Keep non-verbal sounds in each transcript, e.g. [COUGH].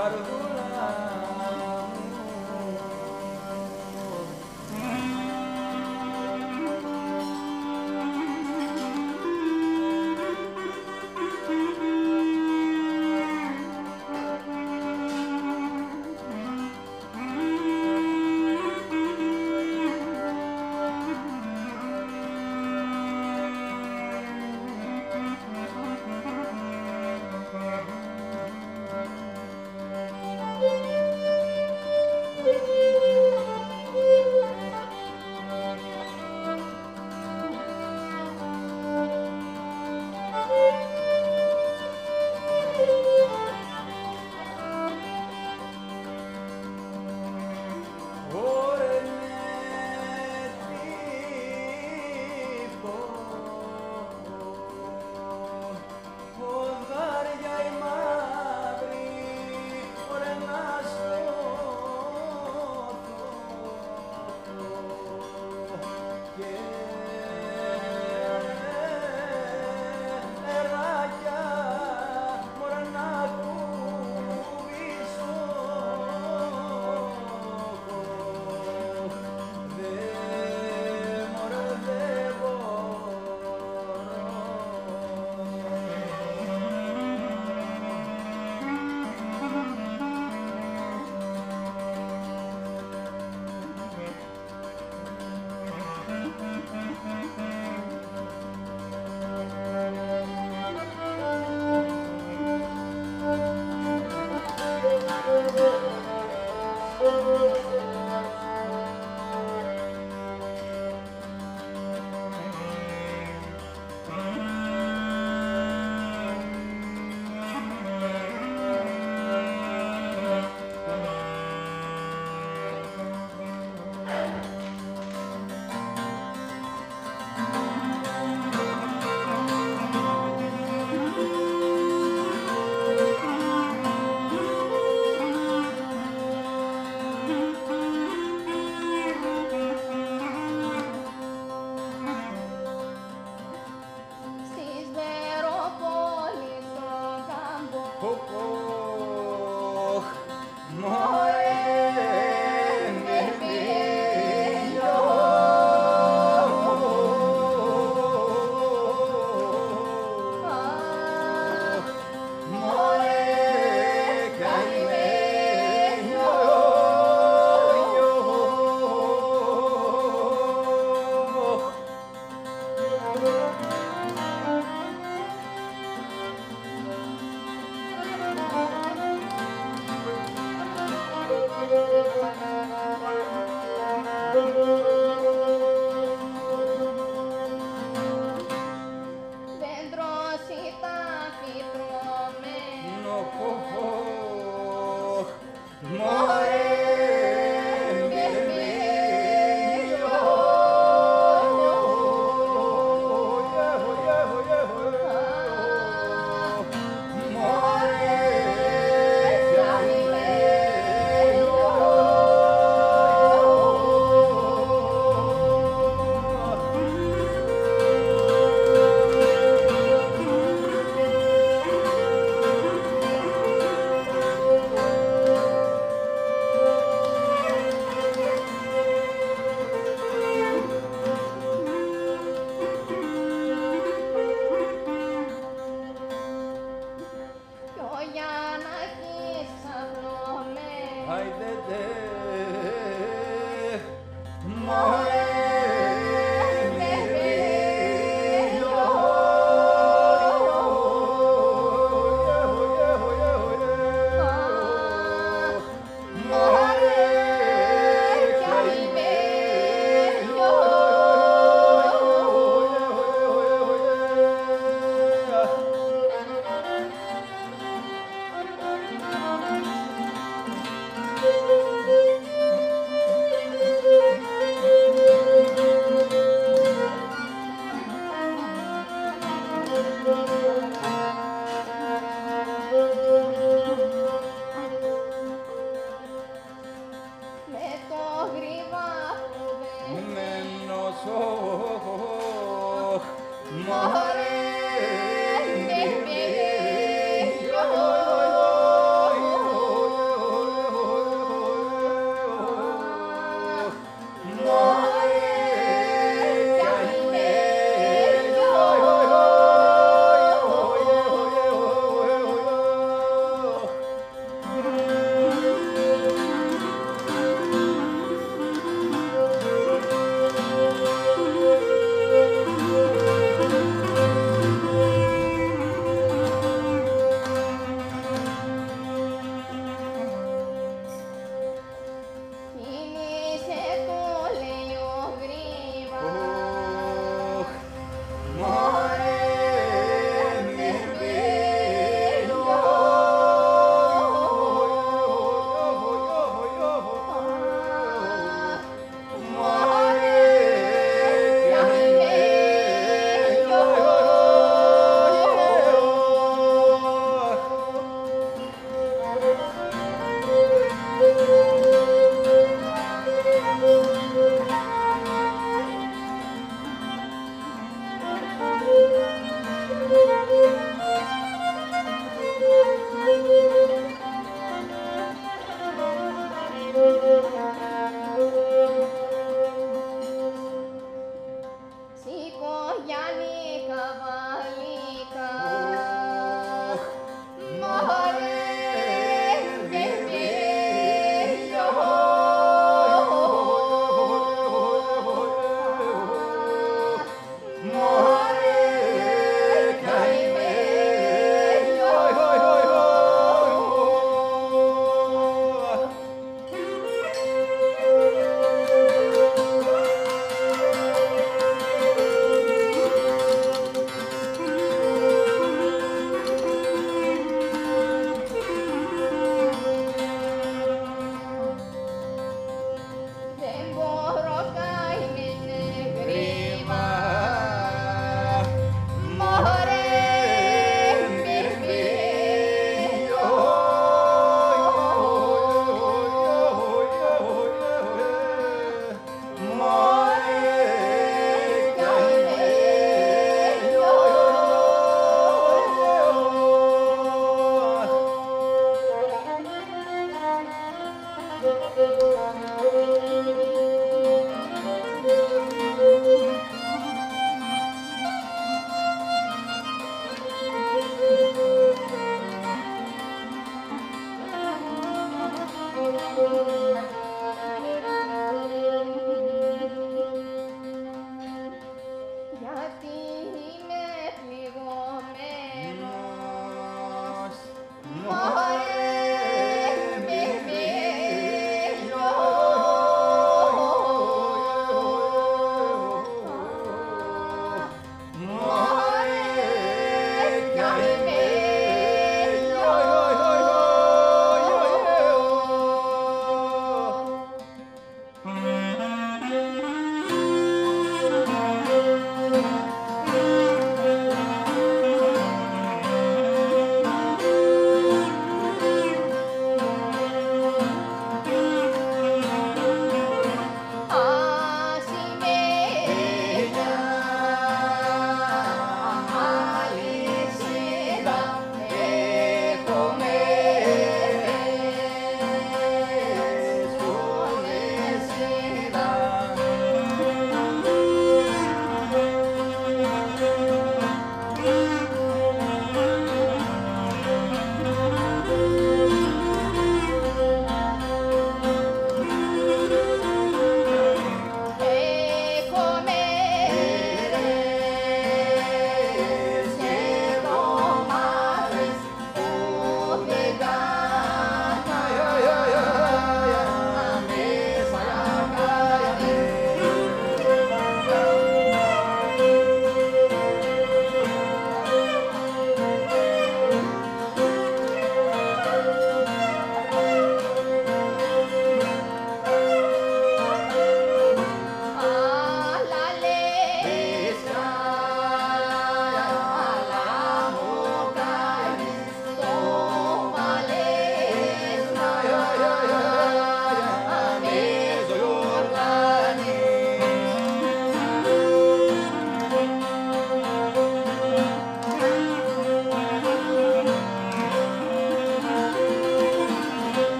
Carola.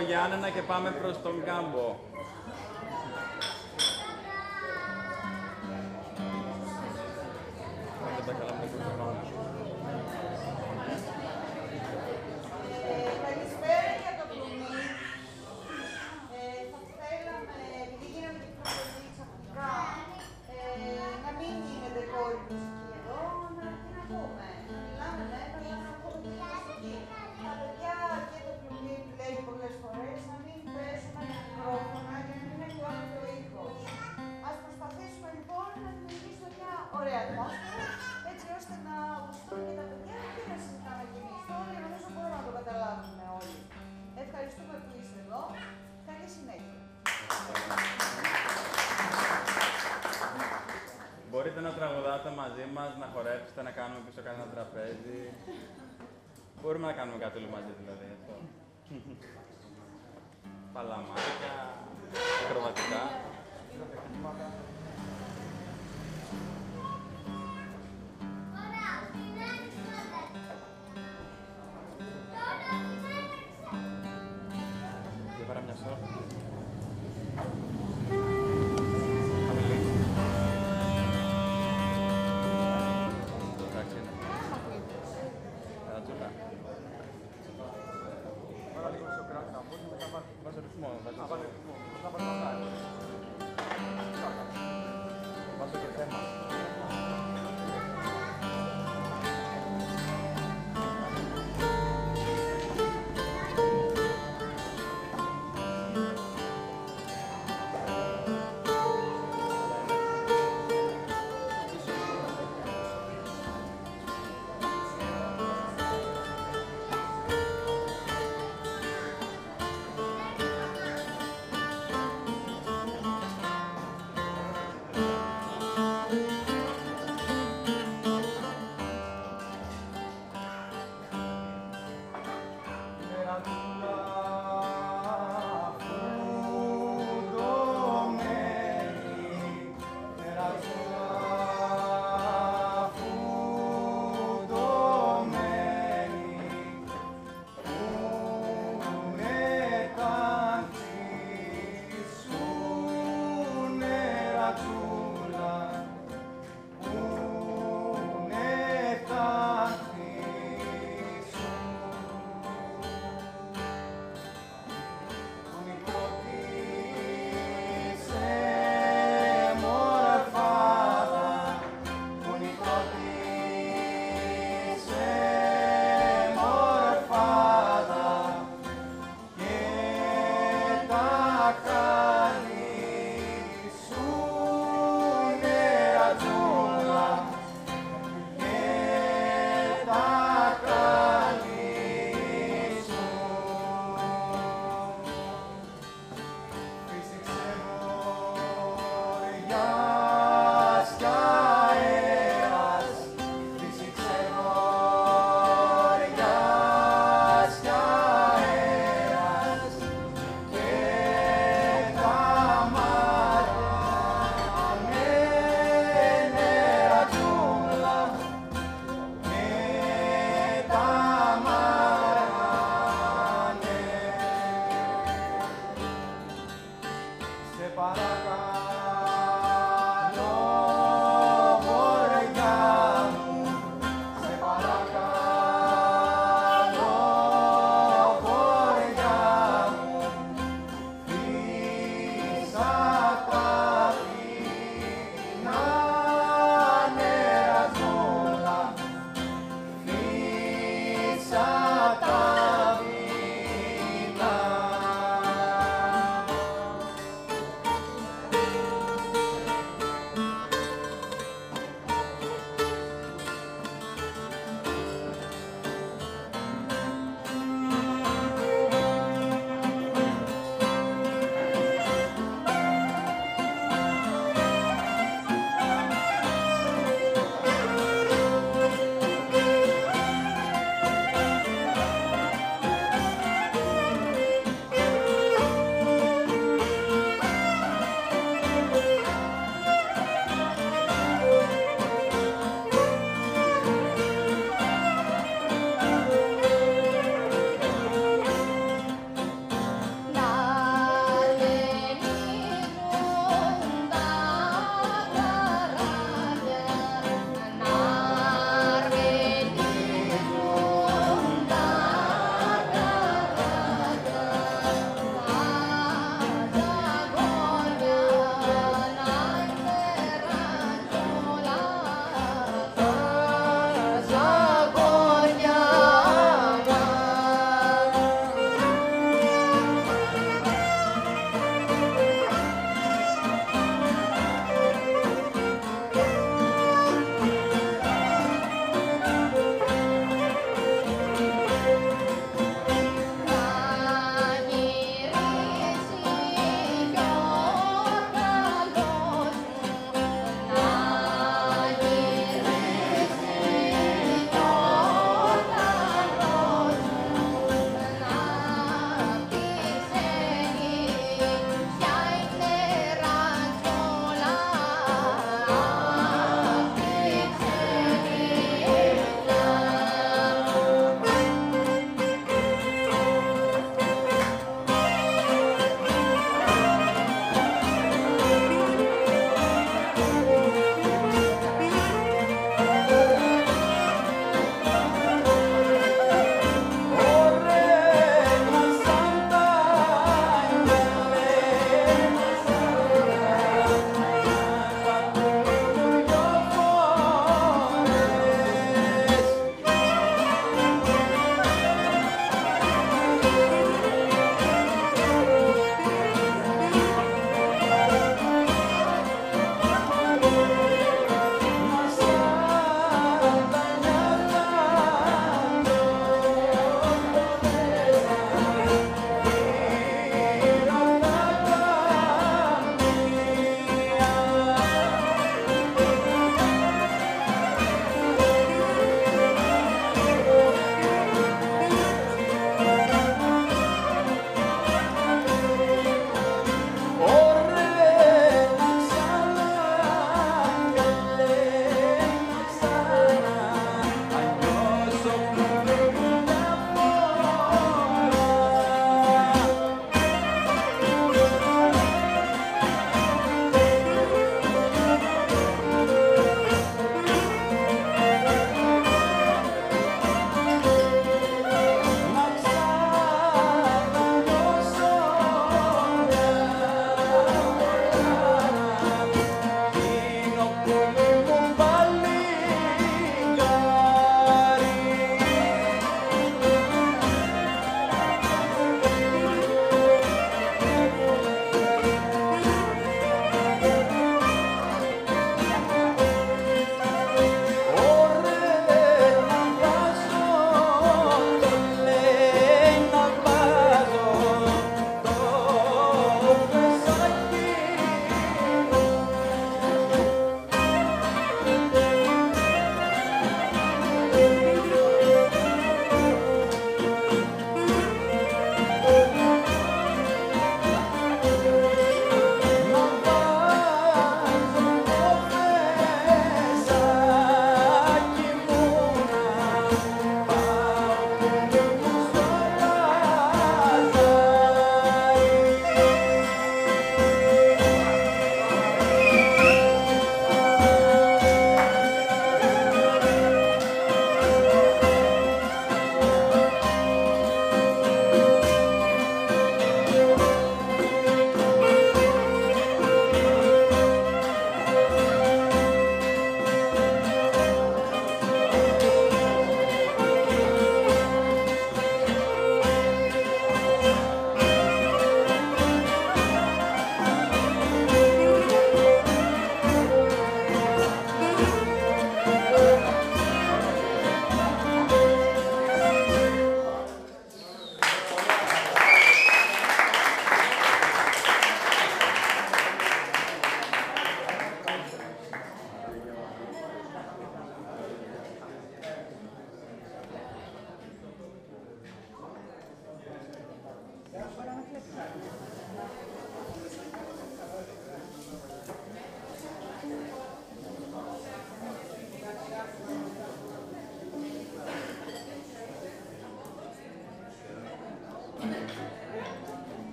Γιάννενα και πάμε προς τον Κάμπο. Lord.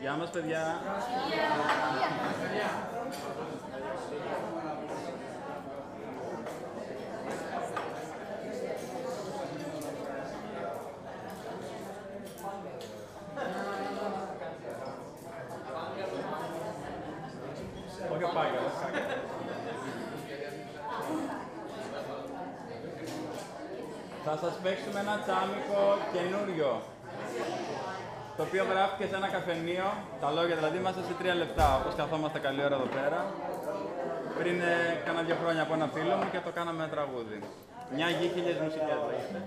Γεια μας, παιδιά. Χίλια. Όχι ο Πάγκαλος. Θα σας παίξουμε ένα τσάμικο καινούριο. Το οποίο γράφτηκε σε ένα καφενείο. Τα λόγια δηλαδή είμαστε σε τρία λεπτά, όπως καθόμαστε καλή ώρα εδώ πέρα. Πριν ε, κάνα δύο χρόνια από ένα φίλο μου και το κάναμε ένα τραγούδι. Μια γη, χίλιες μουσικές λέγεται.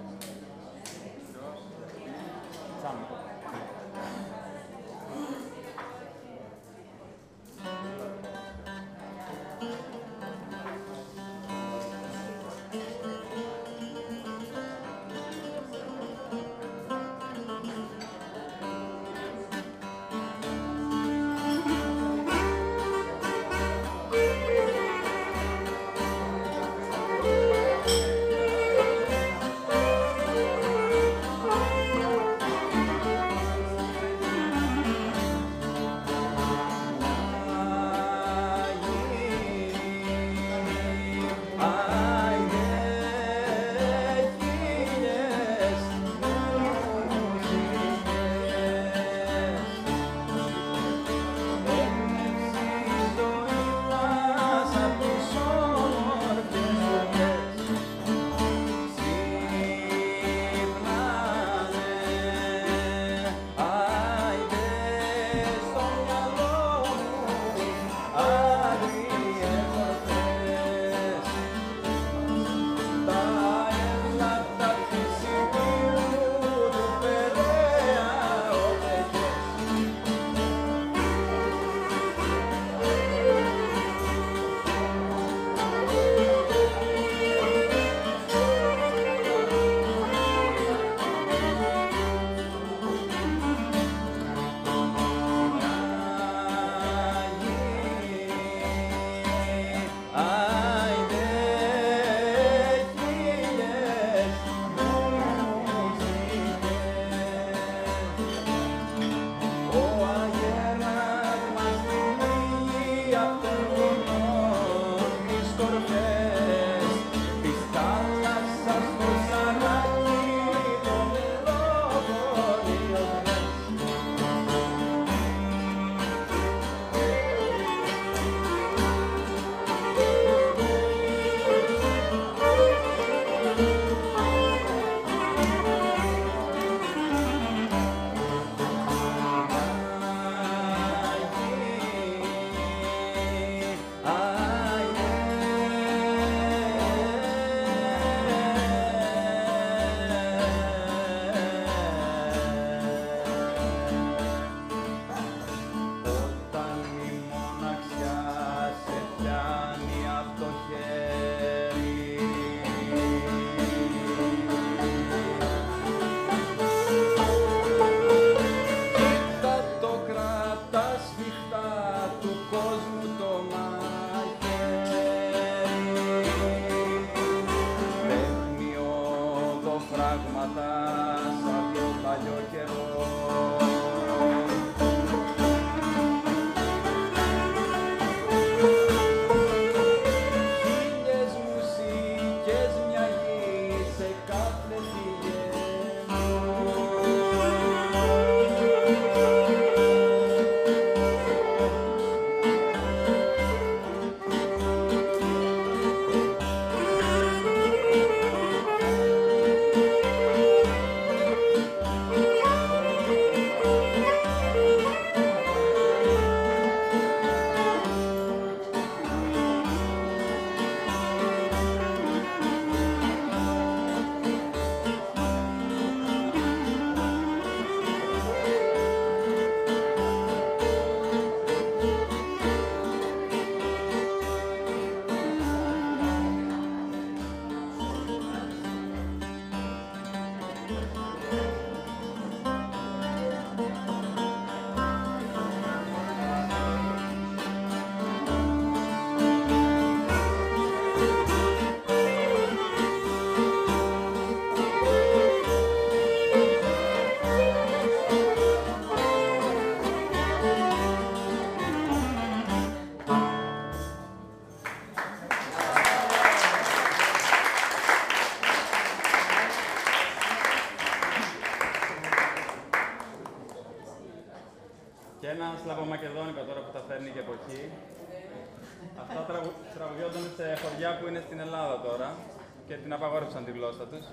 Και την απαγόρευσαν τη γλώσσα τους.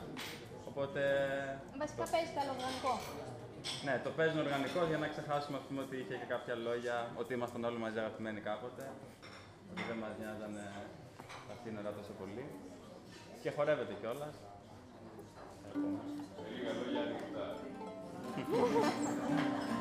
Οπότε... Βασικά παίζει το οργανικό. Ναι, το παίζουν οργανικό για να ξεχάσουμε ας πούμε, ότι είχε και κάποια λόγια, ότι ήμασταν όλοι μαζί αγαπημένοι κάποτε. Ότι δεν μας νοιάζανε τα σύνορα τόσο πολύ. Και χορεύεται κιόλας. Καλό. [LAUGHS]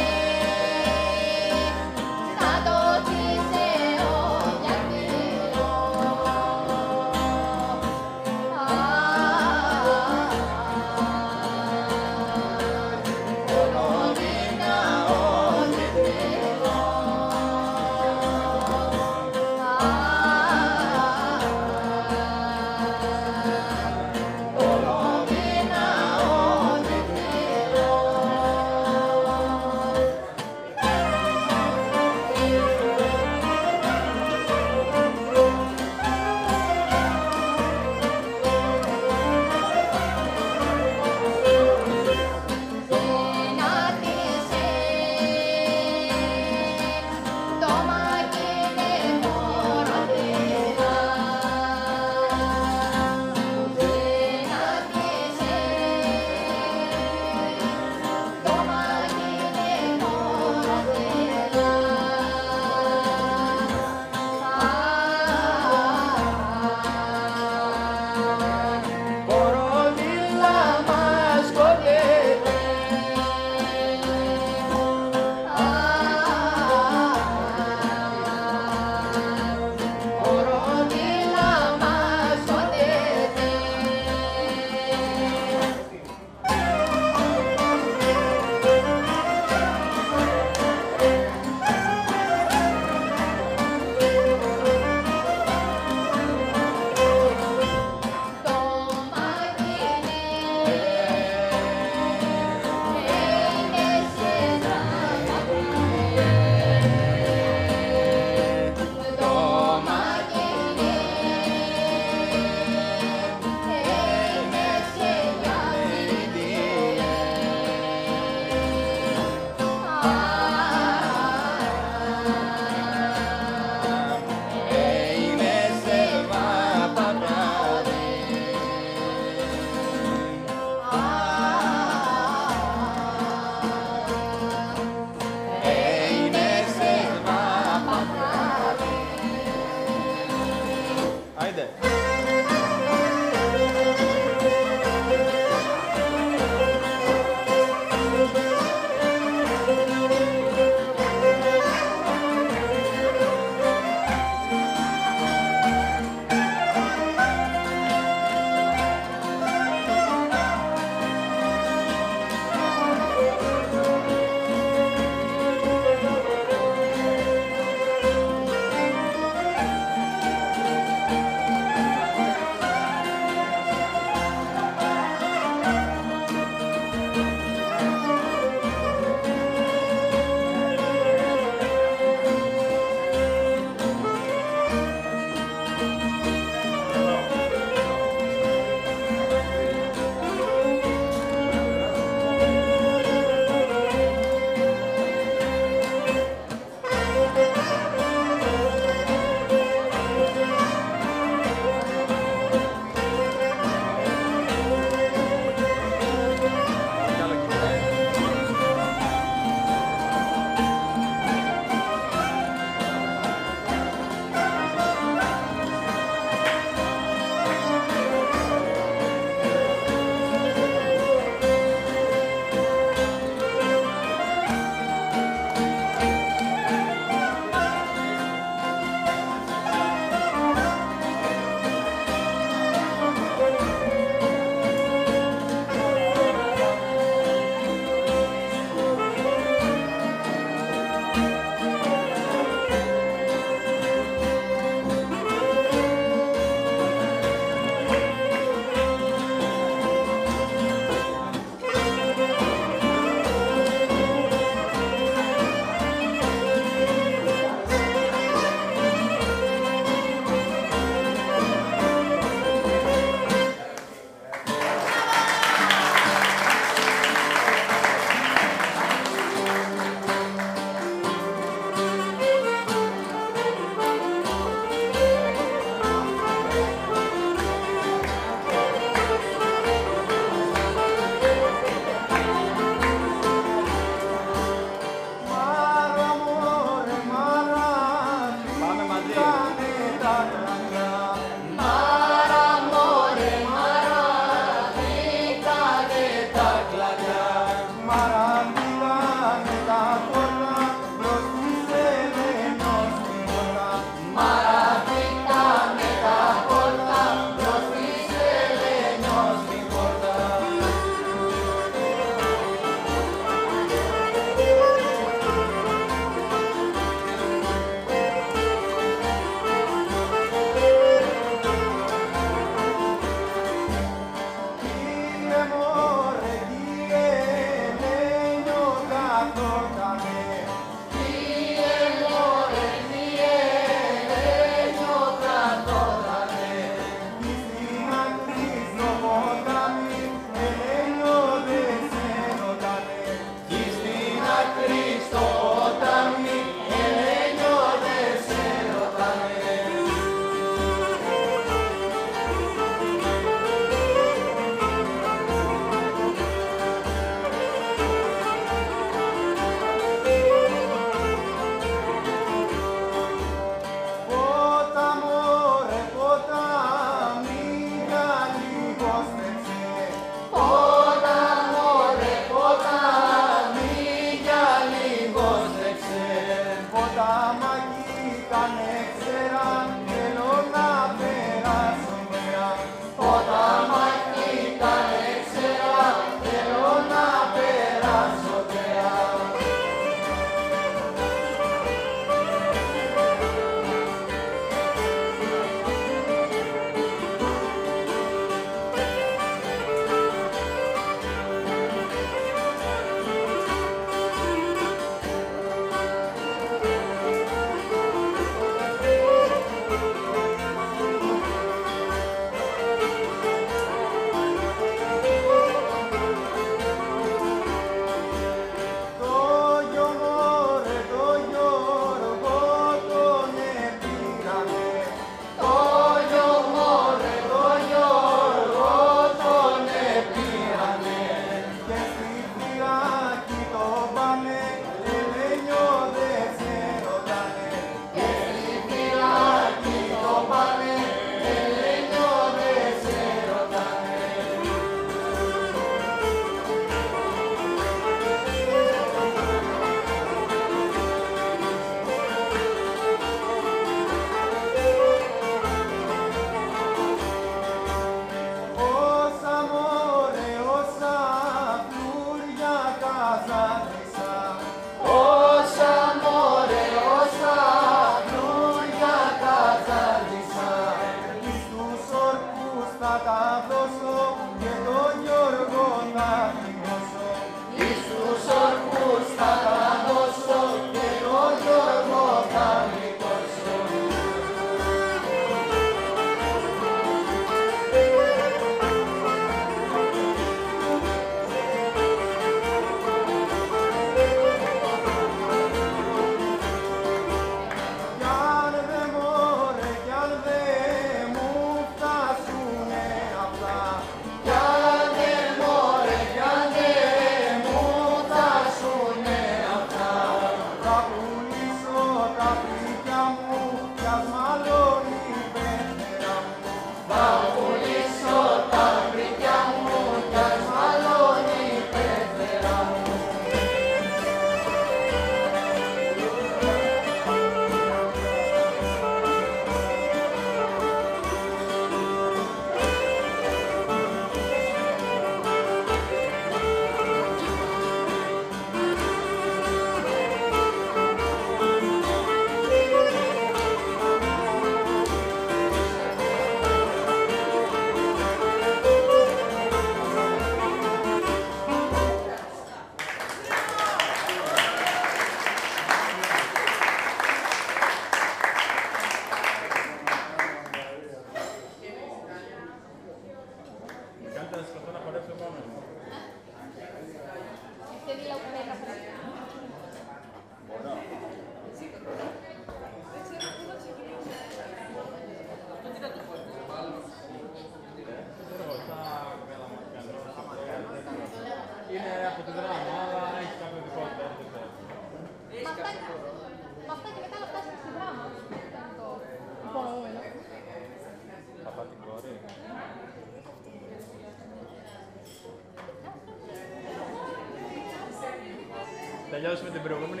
τελειώσουμε την προηγούμενη